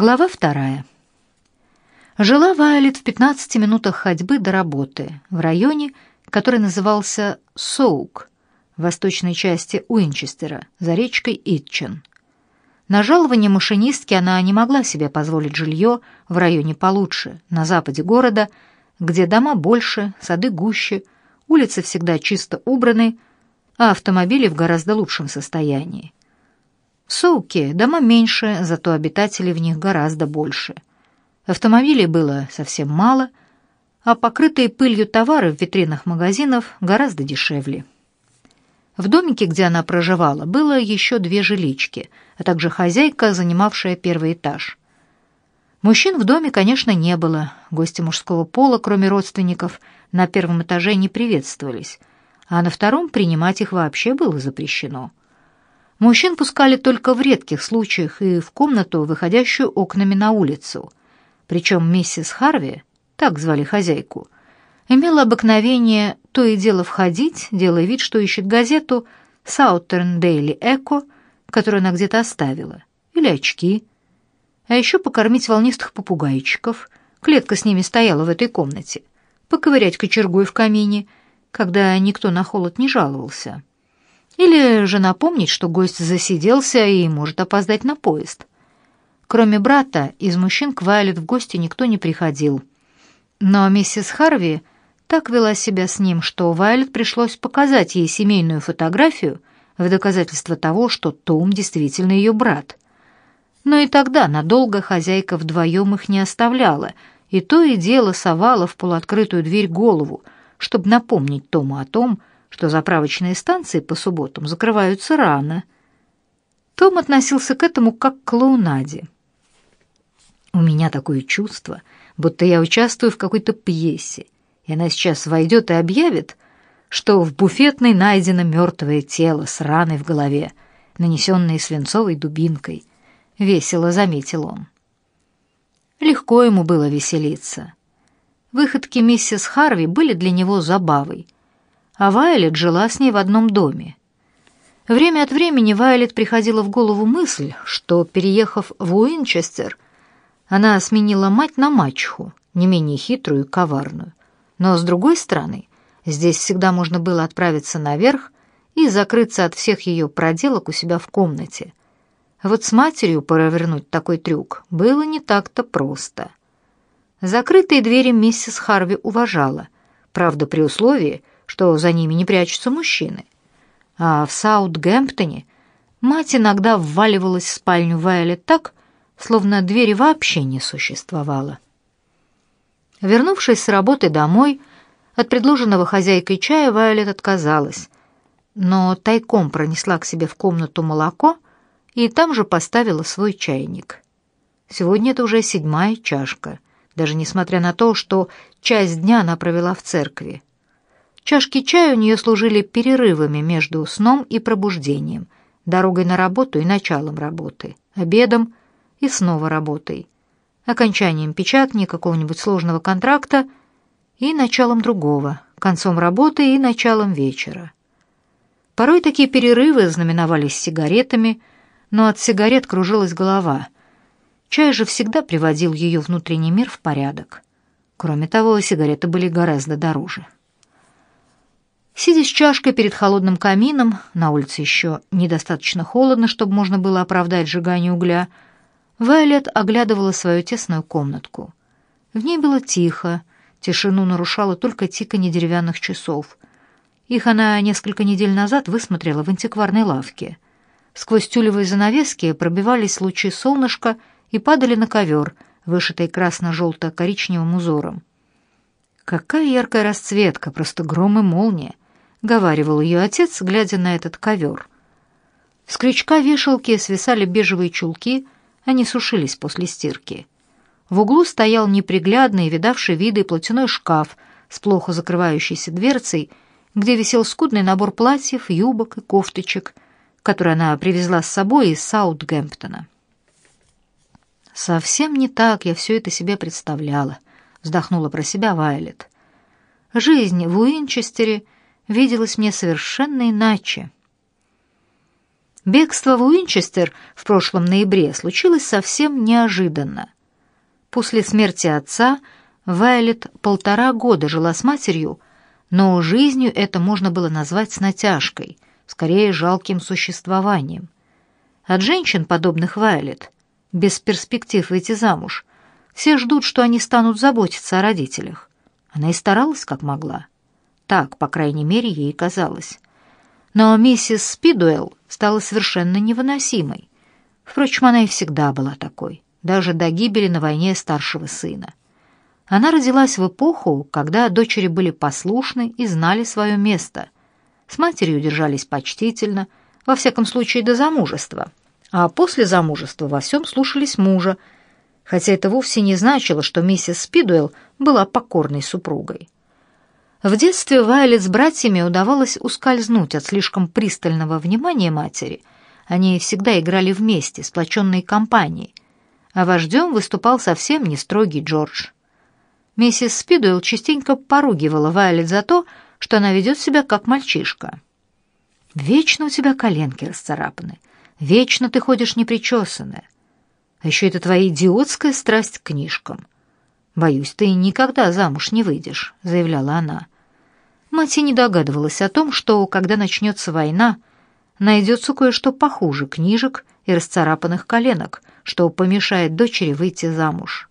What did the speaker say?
Глава вторая. Жила Вайолет в 15 минутах ходьбы до работы, в районе, который назывался Соук, в восточной части Уинчестера, за речкой Итчен. На жалование машинистки она не могла себе позволить жилье в районе получше, на западе города, где дома больше, сады гуще, улицы всегда чисто убраны, а автомобили в гораздо лучшем состоянии. В Соуке дома меньше, зато обитателей в них гораздо больше – Автомобилей было совсем мало, а покрытые пылью товары в витринах магазинов гораздо дешевле. В домике, где она проживала, было еще две жилички, а также хозяйка, занимавшая первый этаж. Мужчин в доме, конечно, не было. Гости мужского пола, кроме родственников, на первом этаже не приветствовались, а на втором принимать их вообще было запрещено. Мужчин пускали только в редких случаях и в комнату, выходящую окнами на улицу. Причем миссис Харви, так звали хозяйку, имела обыкновение то и дело входить, делая вид, что ищет газету «Саутерн Дейли Эко», которую она где-то оставила, или очки, а еще покормить волнистых попугайчиков, клетка с ними стояла в этой комнате, поковырять кочергой в камине, когда никто на холод не жаловался. Или же напомнить, что гость засиделся и может опоздать на поезд. Кроме брата, из мужчин к Вайлет в гости никто не приходил. Но миссис Харви так вела себя с ним, что Вайлет пришлось показать ей семейную фотографию в доказательство того, что Том действительно ее брат. Но и тогда надолго хозяйка вдвоем их не оставляла, и то и дело совала в полуоткрытую дверь голову, чтобы напомнить Тому о том, что заправочные станции по субботам закрываются рано. Том относился к этому как к клоунаде. У меня такое чувство, будто я участвую в какой-то пьесе, и она сейчас войдет и объявит, что в буфетной найдено мертвое тело с раной в голове, нанесенной свинцовой дубинкой. Весело заметил он. Легко ему было веселиться. Выходки миссис Харви были для него забавой, а Вайлет жила с ней в одном доме. Время от времени Вайлет приходила в голову мысль, что, переехав в Уинчестер, она сменила мать на мачеху, не менее хитрую и коварную. Но, с другой стороны, здесь всегда можно было отправиться наверх и закрыться от всех ее проделок у себя в комнате. вот с матерью провернуть такой трюк было не так-то просто. Закрытые двери миссис Харви уважала, правда, при условии, что за ними не прячутся мужчины. А в Саутгемптоне мать иногда вваливалась в спальню Вайолет так, словно двери вообще не существовало. Вернувшись с работы домой, от предложенного хозяйкой чая Вайолет отказалась, но тайком пронесла к себе в комнату молоко и там же поставила свой чайник. Сегодня это уже седьмая чашка, даже несмотря на то, что часть дня она провела в церкви. Чашки чая у нее служили перерывами между сном и пробуждением, дорогой на работу и началом работы, обедом и снова работой, окончанием печатни какого-нибудь сложного контракта и началом другого, концом работы и началом вечера. Порой такие перерывы знаменовались сигаретами, но от сигарет кружилась голова. Чай же всегда приводил ее внутренний мир в порядок. Кроме того, сигареты были гораздо дороже. Сидя с чашкой перед холодным камином, на улице еще недостаточно холодно, чтобы можно было оправдать сжигание угля, Вайлет оглядывала свою тесную комнатку. В ней было тихо, тишину нарушало только тиканье деревянных часов. Их она несколько недель назад высмотрела в антикварной лавке. Сквозь тюлевые занавески пробивались лучи солнышка и падали на ковер, вышитый красно-желто-коричневым узором. «Какая яркая расцветка, просто гром и молния!» — говаривал ее отец, глядя на этот ковер. С крючка вешалки свисали бежевые чулки — они сушились после стирки. В углу стоял неприглядный, видавший виды платяной шкаф с плохо закрывающейся дверцей, где висел скудный набор платьев, юбок и кофточек, которые она привезла с собой из Саутгемптона. «Совсем не так я все это себе представляла», — вздохнула про себя Вайлет. «Жизнь в Уинчестере виделась мне совершенно иначе». Бегство в Уинчестер в прошлом ноябре случилось совсем неожиданно. После смерти отца Вайлет полтора года жила с матерью, но жизнью это можно было назвать с натяжкой, скорее жалким существованием. От женщин, подобных Вайлет, без перспектив выйти замуж, все ждут, что они станут заботиться о родителях. Она и старалась, как могла. Так, по крайней мере, ей казалось. Но миссис Спидуэлл стала совершенно невыносимой. Впрочем, она и всегда была такой, даже до гибели на войне старшего сына. Она родилась в эпоху, когда дочери были послушны и знали свое место. С матерью держались почтительно, во всяком случае до замужества, а после замужества во всем слушались мужа, хотя это вовсе не значило, что миссис Спидуэлл была покорной супругой. В детстве Вайлет с братьями удавалось ускользнуть от слишком пристального внимания матери. Они всегда играли вместе, сплоченной компанией, а вождем выступал совсем не строгий Джордж. Миссис Спидуэлл частенько поругивала Вайлет за то, что она ведет себя как мальчишка. «Вечно у тебя коленки расцарапаны, вечно ты ходишь непричесанная. А еще это твоя идиотская страсть к книжкам. «Боюсь, ты никогда замуж не выйдешь», — заявляла она. Мать и не догадывалась о том, что, когда начнется война, найдется кое-что похуже книжек и расцарапанных коленок, что помешает дочери выйти замуж.